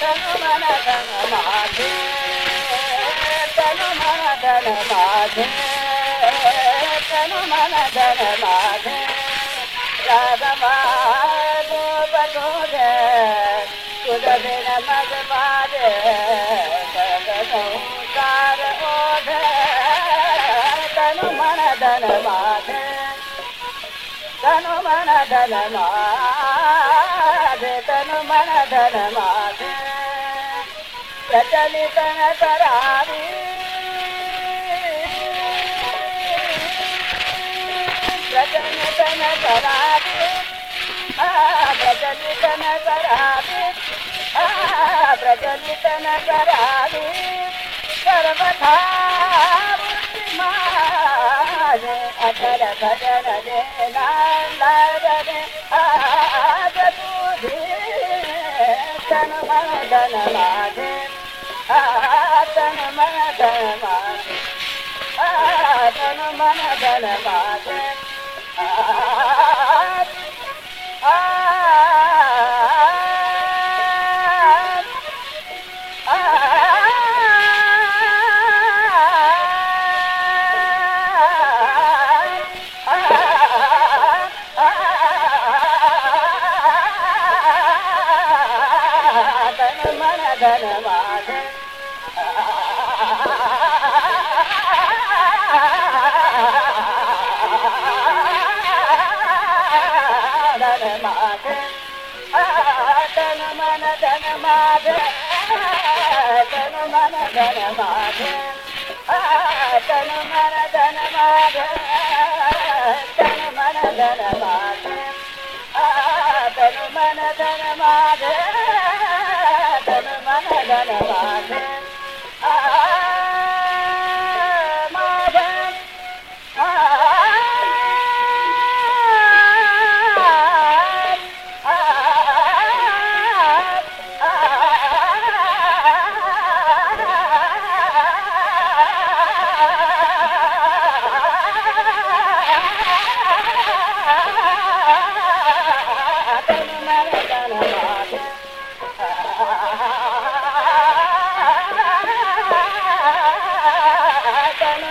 तन मनाद तनु मन धनवाद तनु मन तन मन तन मन चलित करारी प्रचलितन करावी प्रचलितन करावी प्रचलितन करावी सर्वथा अखर भजन जे लाल आज तू धीर तन मदन माझे తన మన ధన తన మన ధన ధనమా తన మన ధన మాధ తన మన ధన మాధ తన మన ధన మాధ తన మన ధన మాధ తన మన ధన మాధ తన మన ధన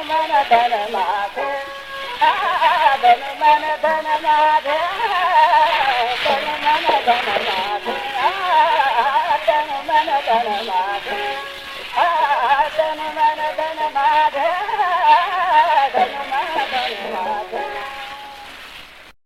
मन धन माधे हा बन मन धन माध मन धन माधारन मन धन माधया हा तन